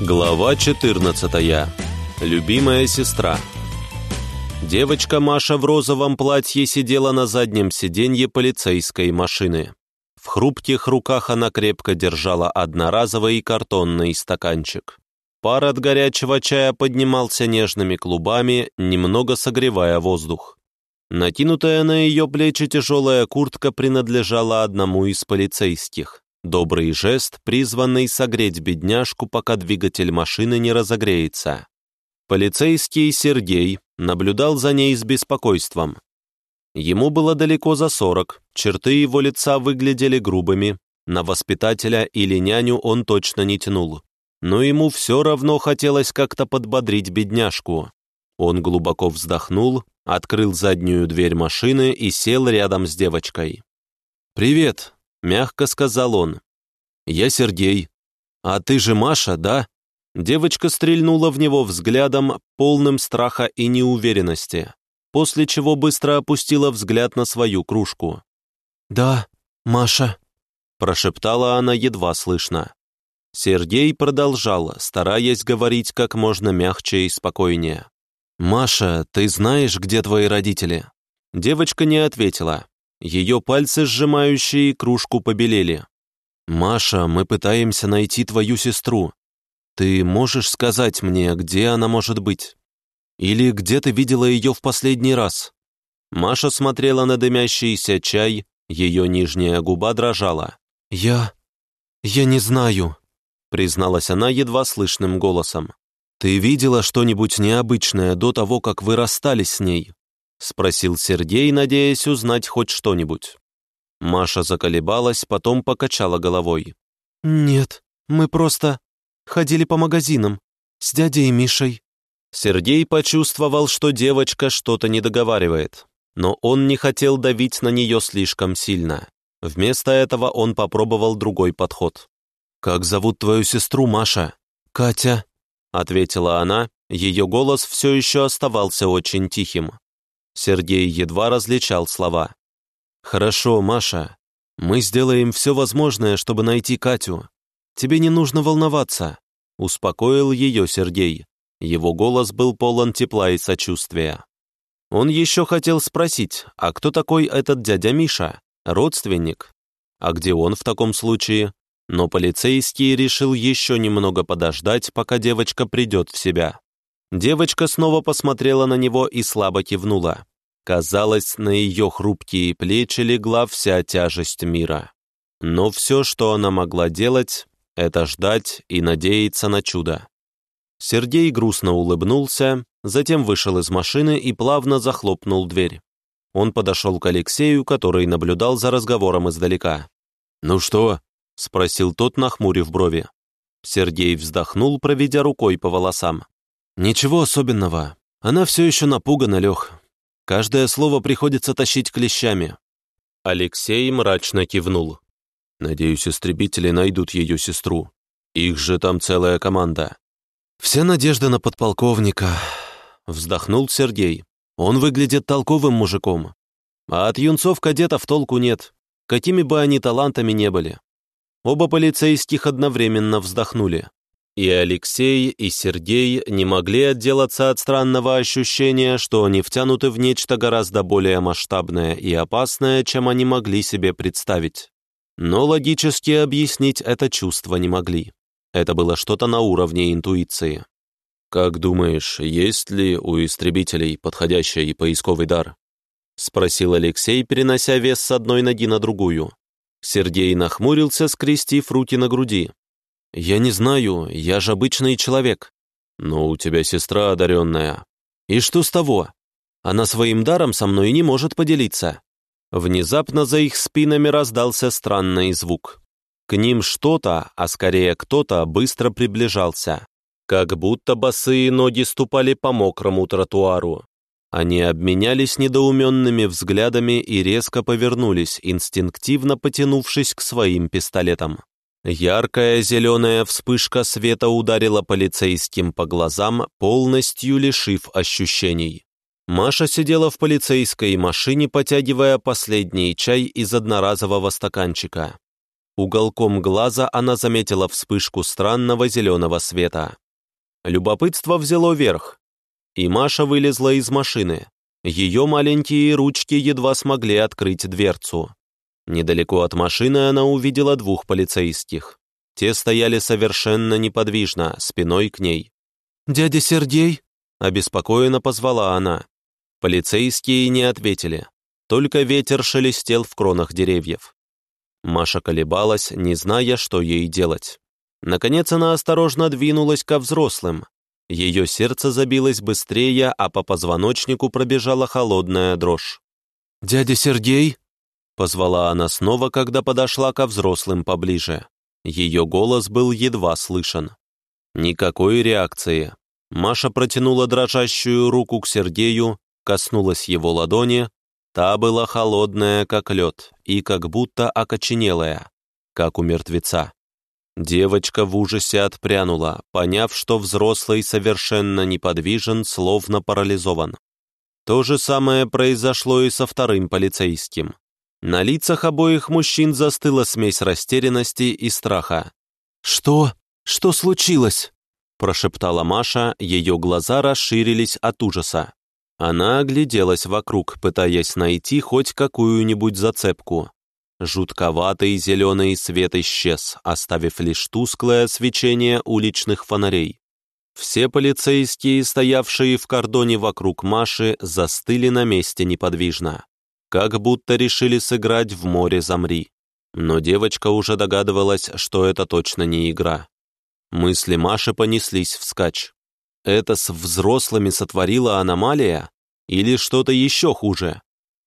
Глава 14. Любимая сестра. Девочка Маша в розовом платье сидела на заднем сиденье полицейской машины. В хрупких руках она крепко держала одноразовый картонный стаканчик. Пар от горячего чая поднимался нежными клубами, немного согревая воздух. Накинутая на ее плечи тяжелая куртка принадлежала одному из полицейских. Добрый жест, призванный согреть бедняжку, пока двигатель машины не разогреется. Полицейский Сергей наблюдал за ней с беспокойством. Ему было далеко за сорок, черты его лица выглядели грубыми, на воспитателя или няню он точно не тянул. Но ему все равно хотелось как-то подбодрить бедняжку. Он глубоко вздохнул, открыл заднюю дверь машины и сел рядом с девочкой. «Привет», — мягко сказал он. «Я Сергей. А ты же Маша, да?» Девочка стрельнула в него взглядом, полным страха и неуверенности, после чего быстро опустила взгляд на свою кружку. «Да, Маша», — прошептала она едва слышно. Сергей продолжал, стараясь говорить как можно мягче и спокойнее. «Маша, ты знаешь, где твои родители?» Девочка не ответила. Ее пальцы, сжимающие кружку, побелели. «Маша, мы пытаемся найти твою сестру. Ты можешь сказать мне, где она может быть? Или где ты видела ее в последний раз?» Маша смотрела на дымящийся чай, ее нижняя губа дрожала. «Я... я не знаю», — призналась она едва слышным голосом. «Ты видела что-нибудь необычное до того, как вы расстались с ней?» — спросил Сергей, надеясь узнать хоть что-нибудь. Маша заколебалась, потом покачала головой. «Нет, мы просто ходили по магазинам с дядей Мишей». Сергей почувствовал, что девочка что-то не договаривает, но он не хотел давить на нее слишком сильно. Вместо этого он попробовал другой подход. «Как зовут твою сестру, Маша?» «Катя», — ответила она, ее голос все еще оставался очень тихим. Сергей едва различал слова. «Хорошо, Маша. Мы сделаем все возможное, чтобы найти Катю. Тебе не нужно волноваться», — успокоил ее Сергей. Его голос был полон тепла и сочувствия. Он еще хотел спросить, а кто такой этот дядя Миша? Родственник? А где он в таком случае? Но полицейский решил еще немного подождать, пока девочка придет в себя. Девочка снова посмотрела на него и слабо кивнула. Казалось, на ее хрупкие плечи легла вся тяжесть мира. Но все, что она могла делать, это ждать и надеяться на чудо. Сергей грустно улыбнулся, затем вышел из машины и плавно захлопнул дверь. Он подошел к Алексею, который наблюдал за разговором издалека. «Ну что?» — спросил тот, нахмурив брови. Сергей вздохнул, проведя рукой по волосам. «Ничего особенного. Она все еще напугана, Лех. Каждое слово приходится тащить клещами». Алексей мрачно кивнул. «Надеюсь, истребители найдут ее сестру. Их же там целая команда». «Вся надежда на подполковника», — вздохнул Сергей. «Он выглядит толковым мужиком. А от юнцов-кадетов толку нет, какими бы они талантами не были». Оба полицейских одновременно вздохнули. И Алексей, и Сергей не могли отделаться от странного ощущения, что они втянуты в нечто гораздо более масштабное и опасное, чем они могли себе представить. Но логически объяснить это чувство не могли. Это было что-то на уровне интуиции. «Как думаешь, есть ли у истребителей подходящий поисковый дар?» — спросил Алексей, перенося вес с одной ноги на другую. Сергей нахмурился, скрестив руки на груди. «Я не знаю, я же обычный человек. Но у тебя сестра одаренная. И что с того? Она своим даром со мной не может поделиться». Внезапно за их спинами раздался странный звук. К ним что-то, а скорее кто-то, быстро приближался. Как будто босые ноги ступали по мокрому тротуару. Они обменялись недоуменными взглядами и резко повернулись, инстинктивно потянувшись к своим пистолетам. Яркая зеленая вспышка света ударила полицейским по глазам, полностью лишив ощущений. Маша сидела в полицейской машине, потягивая последний чай из одноразового стаканчика. Уголком глаза она заметила вспышку странного зеленого света. Любопытство взяло верх, и Маша вылезла из машины. Ее маленькие ручки едва смогли открыть дверцу. Недалеко от машины она увидела двух полицейских. Те стояли совершенно неподвижно, спиной к ней. «Дядя Сергей?» — обеспокоенно позвала она. Полицейские не ответили. Только ветер шелестел в кронах деревьев. Маша колебалась, не зная, что ей делать. Наконец она осторожно двинулась ко взрослым. Ее сердце забилось быстрее, а по позвоночнику пробежала холодная дрожь. «Дядя Сергей?» Позвала она снова, когда подошла ко взрослым поближе. Ее голос был едва слышен. Никакой реакции. Маша протянула дрожащую руку к Сергею, коснулась его ладони, та была холодная, как лед, и как будто окоченелая, как у мертвеца. Девочка в ужасе отпрянула, поняв, что взрослый совершенно неподвижен, словно парализован. То же самое произошло и со вторым полицейским. На лицах обоих мужчин застыла смесь растерянности и страха. «Что? Что случилось?» прошептала Маша, ее глаза расширились от ужаса. Она огляделась вокруг, пытаясь найти хоть какую-нибудь зацепку. Жутковатый зеленый свет исчез, оставив лишь тусклое свечение уличных фонарей. Все полицейские, стоявшие в кордоне вокруг Маши, застыли на месте неподвижно, как будто решили сыграть в море замри. Но девочка уже догадывалась, что это точно не игра. Мысли Маши понеслись вскачь. Это с взрослыми сотворила аномалия? Или что-то еще хуже?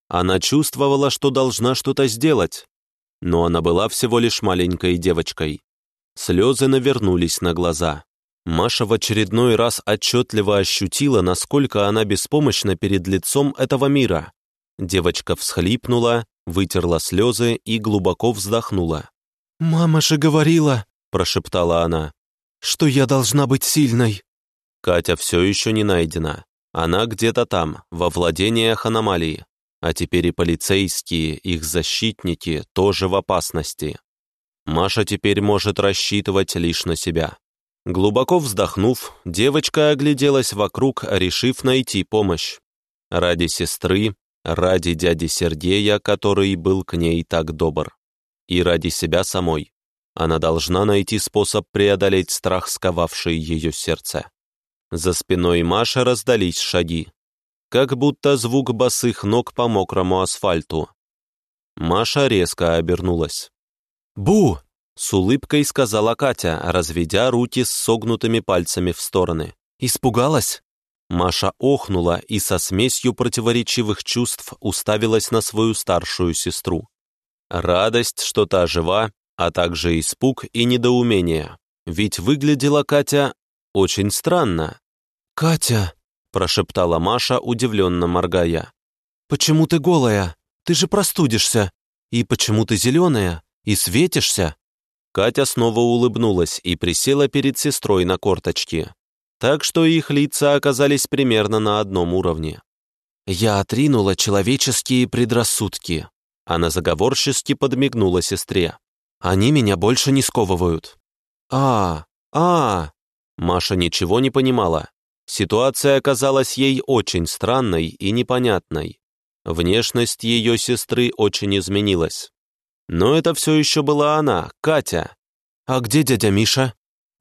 Она чувствовала, что должна что-то сделать. Но она была всего лишь маленькой девочкой. Слезы навернулись на глаза. Маша в очередной раз отчетливо ощутила, насколько она беспомощна перед лицом этого мира. Девочка всхлипнула, вытерла слезы и глубоко вздохнула. «Мама же говорила», – прошептала она, что я должна быть сильной». Катя все еще не найдена. Она где-то там, во владениях аномалии. А теперь и полицейские, их защитники, тоже в опасности. Маша теперь может рассчитывать лишь на себя. Глубоко вздохнув, девочка огляделась вокруг, решив найти помощь. Ради сестры, ради дяди Сергея, который был к ней так добр. И ради себя самой. Она должна найти способ преодолеть страх, сковавший ее сердце. За спиной Маши раздались шаги, как будто звук босых ног по мокрому асфальту. Маша резко обернулась. «Бу!» — с улыбкой сказала Катя, разведя руки с согнутыми пальцами в стороны. «Испугалась?» Маша охнула и со смесью противоречивых чувств уставилась на свою старшую сестру. Радость, что та жива, а также испуг и недоумение, ведь выглядела Катя очень странно. «Катя!» – прошептала Маша, удивленно моргая. «Почему ты голая? Ты же простудишься. И почему ты зеленая? И светишься?» Катя снова улыбнулась и присела перед сестрой на корточки, так что их лица оказались примерно на одном уровне. «Я отринула человеческие предрассудки», она заговорчески подмигнула сестре. Они меня больше не сковывают». «А, а...» Маша ничего не понимала. Ситуация оказалась ей очень странной и непонятной. Внешность ее сестры очень изменилась. Но это все еще была она, Катя. «А где дядя Миша?»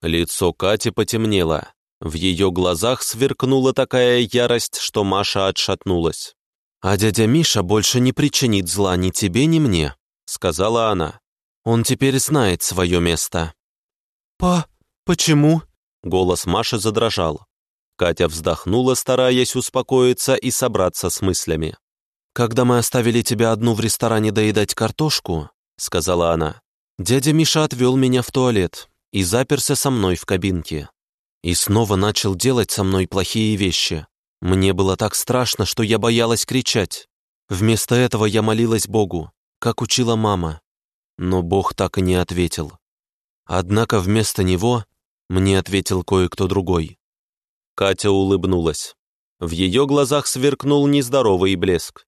Лицо Кати потемнело. В ее глазах сверкнула такая ярость, что Маша отшатнулась. «А дядя Миша больше не причинит зла ни тебе, ни мне», — сказала она. Он теперь знает свое место». «Па... почему?» Голос Маши задрожал. Катя вздохнула, стараясь успокоиться и собраться с мыслями. «Когда мы оставили тебя одну в ресторане доедать картошку», — сказала она, «дядя Миша отвел меня в туалет и заперся со мной в кабинке. И снова начал делать со мной плохие вещи. Мне было так страшно, что я боялась кричать. Вместо этого я молилась Богу, как учила мама, но Бог так и не ответил. Однако вместо него мне ответил кое-кто другой. Катя улыбнулась. В ее глазах сверкнул нездоровый блеск.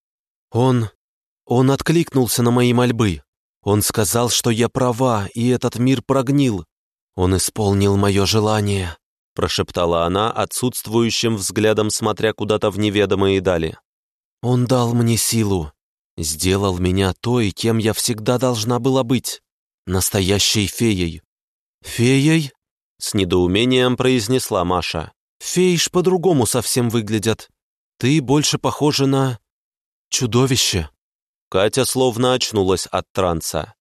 Он... он откликнулся на мои мольбы. Он сказал, что я права, и этот мир прогнил. Он исполнил мое желание», — прошептала она отсутствующим взглядом, смотря куда-то в неведомые дали. «Он дал мне силу, сделал меня той, кем я всегда должна была быть, настоящей феей». «Феей?» — с недоумением произнесла Маша. «Феи ж по-другому совсем выглядят. Ты больше похожа на... чудовище». Катя словно очнулась от транса.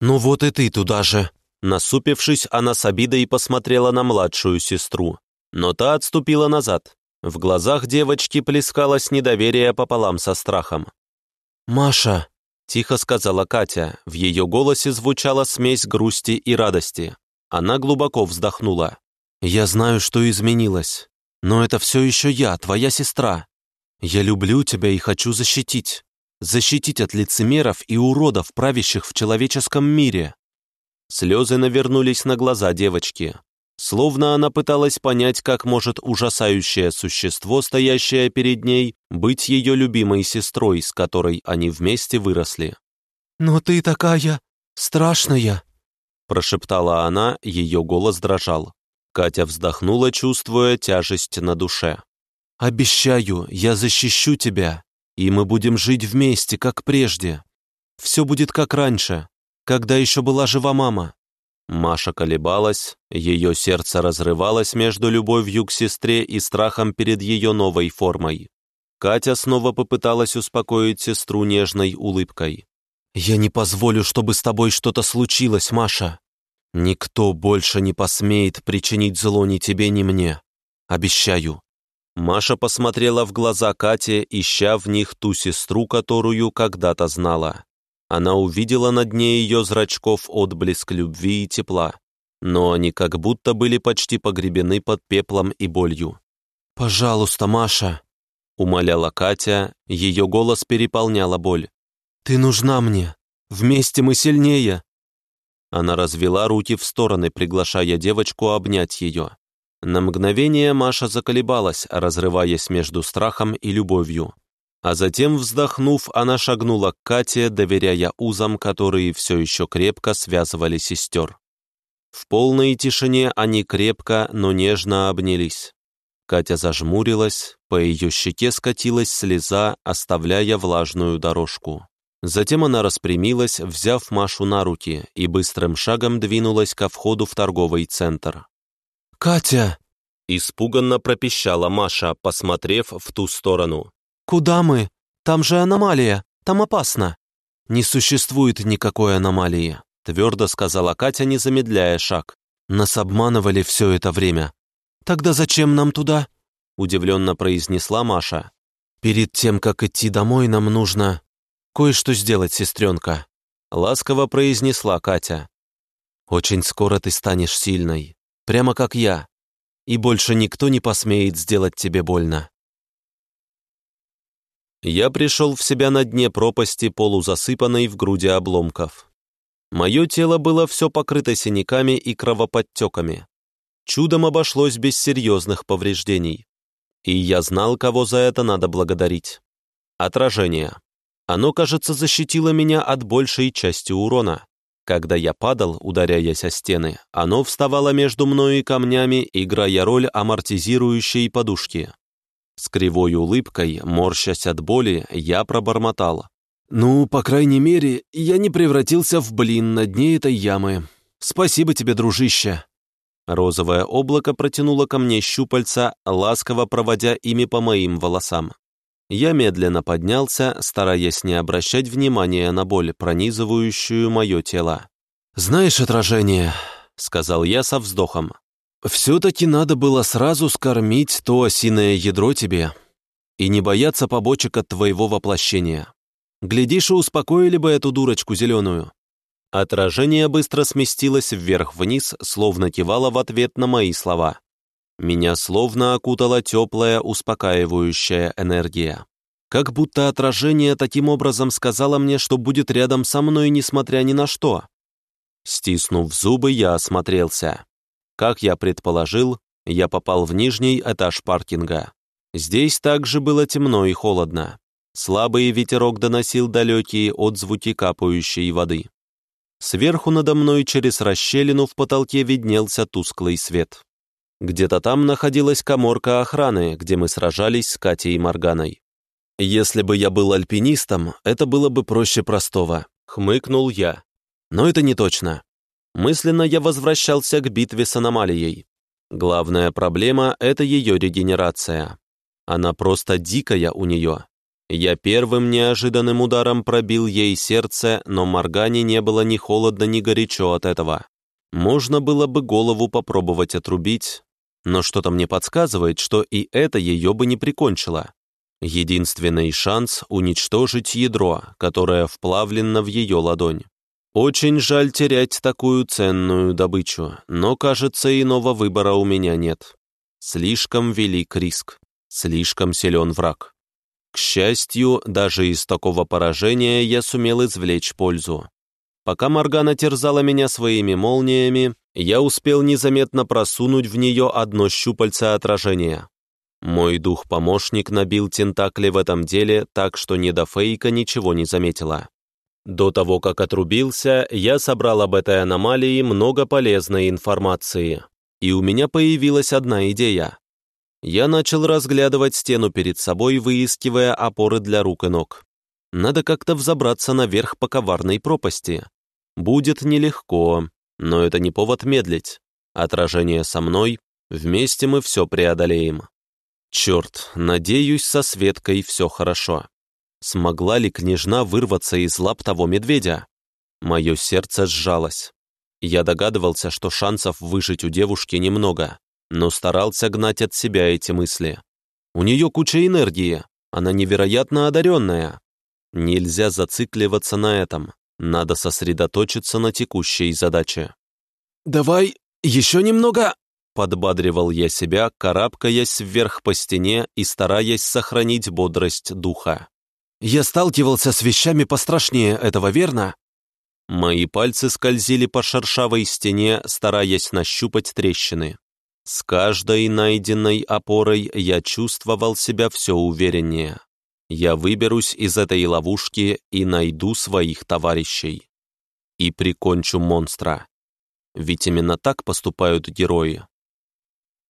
«Ну вот и ты туда же!» Насупившись, она с обидой посмотрела на младшую сестру. Но та отступила назад. В глазах девочки плескалось недоверие пополам со страхом. «Маша!» — тихо сказала Катя. В ее голосе звучала смесь грусти и радости. Она глубоко вздохнула. «Я знаю, что изменилось. Но это все еще я, твоя сестра. Я люблю тебя и хочу защитить защитить от лицемеров и уродов, правящих в человеческом мире. Слезы навернулись на глаза девочки. Словно она пыталась понять, как может ужасающее существо, стоящее перед ней, быть ее любимой сестрой, с которой они вместе выросли. «Но ты такая страшная!» прошептала она, ее голос дрожал. Катя вздохнула, чувствуя тяжесть на душе. «Обещаю, я защищу тебя и мы будем жить вместе, как прежде. Все будет как раньше, когда еще была жива мама». Маша колебалась, ее сердце разрывалось между любовью к сестре и страхом перед ее новой формой. Катя снова попыталась успокоить сестру нежной улыбкой. «Я не позволю, чтобы с тобой что-то случилось, Маша. Никто больше не посмеет причинить зло ни тебе, ни мне. Обещаю». Маша посмотрела в глаза Кате, ища в них ту сестру, которую когда-то знала. Она увидела на дне ее зрачков отблеск любви и тепла, но они как будто были почти погребены под пеплом и болью. «Пожалуйста, Маша!» — умоляла Катя, ее голос переполняла боль. «Ты нужна мне! Вместе мы сильнее!» Она развела руки в стороны, приглашая девочку обнять ее. На мгновение Маша заколебалась, разрываясь между страхом и любовью. А затем, вздохнув, она шагнула к Кате, доверяя узам, которые все еще крепко связывали сестер. В полной тишине они крепко, но нежно обнялись. Катя зажмурилась, по ее щеке скатилась слеза, оставляя влажную дорожку. Затем она распрямилась, взяв Машу на руки, и быстрым шагом двинулась ко входу в торговый центр. «Катя!» — испуганно пропищала Маша, посмотрев в ту сторону. «Куда мы? Там же аномалия, там опасно!» «Не существует никакой аномалии», — твердо сказала Катя, не замедляя шаг. «Нас обманывали все это время». «Тогда зачем нам туда?» — удивленно произнесла Маша. «Перед тем, как идти домой, нам нужно кое-что сделать, сестренка», — ласково произнесла Катя. «Очень скоро ты станешь сильной прямо как я, и больше никто не посмеет сделать тебе больно. Я пришел в себя на дне пропасти, полузасыпанной в груди обломков. Мое тело было все покрыто синяками и кровоподтеками. Чудом обошлось без серьезных повреждений. И я знал, кого за это надо благодарить. Отражение. Оно, кажется, защитило меня от большей части урона. Когда я падал, ударяясь о стены, оно вставало между мной и камнями, играя роль амортизирующей подушки. С кривой улыбкой, морщась от боли, я пробормотал. «Ну, по крайней мере, я не превратился в блин на дне этой ямы. Спасибо тебе, дружище!» Розовое облако протянуло ко мне щупальца, ласково проводя ими по моим волосам. Я медленно поднялся, стараясь не обращать внимания на боль, пронизывающую мое тело. «Знаешь, отражение», — сказал я со вздохом, «все-таки надо было сразу скормить то осиное ядро тебе и не бояться побочек от твоего воплощения. Глядишь, и успокоили бы эту дурочку зеленую». Отражение быстро сместилось вверх-вниз, словно кивало в ответ на мои слова. Меня словно окутала теплая, успокаивающая энергия. Как будто отражение таким образом сказало мне, что будет рядом со мной, несмотря ни на что. Стиснув зубы, я осмотрелся. Как я предположил, я попал в нижний этаж паркинга. Здесь также было темно и холодно. Слабый ветерок доносил далекие отзвуки капающей воды. Сверху надо мной через расщелину в потолке виднелся тусклый свет. Где-то там находилась коморка охраны, где мы сражались с Катей и Морганой. «Если бы я был альпинистом, это было бы проще простого», — хмыкнул я. Но это не точно. Мысленно я возвращался к битве с аномалией. Главная проблема — это ее регенерация. Она просто дикая у нее. Я первым неожиданным ударом пробил ей сердце, но Моргане не было ни холодно, ни горячо от этого. Можно было бы голову попробовать отрубить, но что-то мне подсказывает, что и это ее бы не прикончило. Единственный шанс — уничтожить ядро, которое вплавлено в ее ладонь. Очень жаль терять такую ценную добычу, но, кажется, иного выбора у меня нет. Слишком велик риск, слишком силен враг. К счастью, даже из такого поражения я сумел извлечь пользу. Пока Моргана терзала меня своими молниями, я успел незаметно просунуть в нее одно щупальце отражения. Мой дух-помощник набил тентакли в этом деле так, что недофейка ничего не заметила. До того, как отрубился, я собрал об этой аномалии много полезной информации. И у меня появилась одна идея. Я начал разглядывать стену перед собой, выискивая опоры для рук и ног. Надо как-то взобраться наверх по коварной пропасти. Будет нелегко, но это не повод медлить. Отражение со мной, вместе мы все преодолеем. Черт, надеюсь, со Светкой все хорошо. Смогла ли княжна вырваться из лап того медведя? Мое сердце сжалось. Я догадывался, что шансов выжить у девушки немного, но старался гнать от себя эти мысли. У нее куча энергии, она невероятно одаренная. Нельзя зацикливаться на этом, надо сосредоточиться на текущей задаче. «Давай еще немного!» Подбадривал я себя, карабкаясь вверх по стене и стараясь сохранить бодрость духа. Я сталкивался с вещами пострашнее этого, верно? Мои пальцы скользили по шершавой стене, стараясь нащупать трещины. С каждой найденной опорой я чувствовал себя все увереннее. Я выберусь из этой ловушки и найду своих товарищей. И прикончу монстра. Ведь именно так поступают герои.